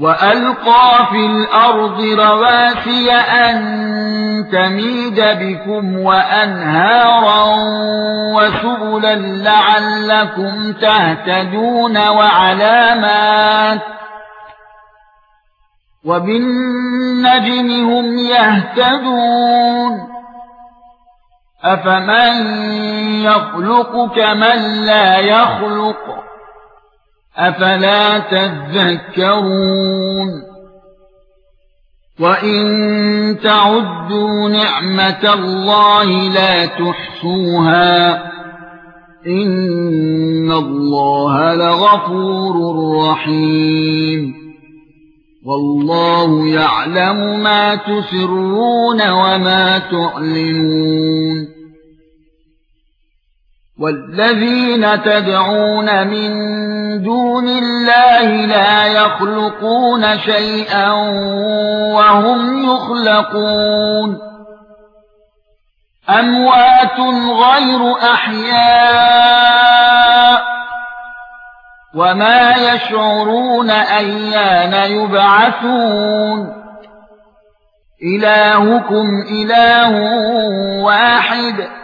وَأَلْقَى فِي الْأَرْضِ رَوَاسِيَ أَن تَمِيدَ بِكُمْ وَأَنْهَارًا وَسُبُلًا لَّعَلَّكُمْ تَهْتَدُونَ وَعَلَامَاتٍ وَبِالنَّجْمِ هُمْ يَهْتَدُونَ أَفَمَن يَخْلُقُ كَمَن لَّا يَخْلُقُ أفلا تذكرون وإن تعدوا نعمة الله لا تحصوها إن الله لغفور رحيم والله يعلم ما تسرون وما تعلنون والذين تدعون من دون الله لا يخلقون شيئا وهم يخلقون. أموات غير أحياء وما يشعرون أيان يبعثون. إلهكم إله واحد.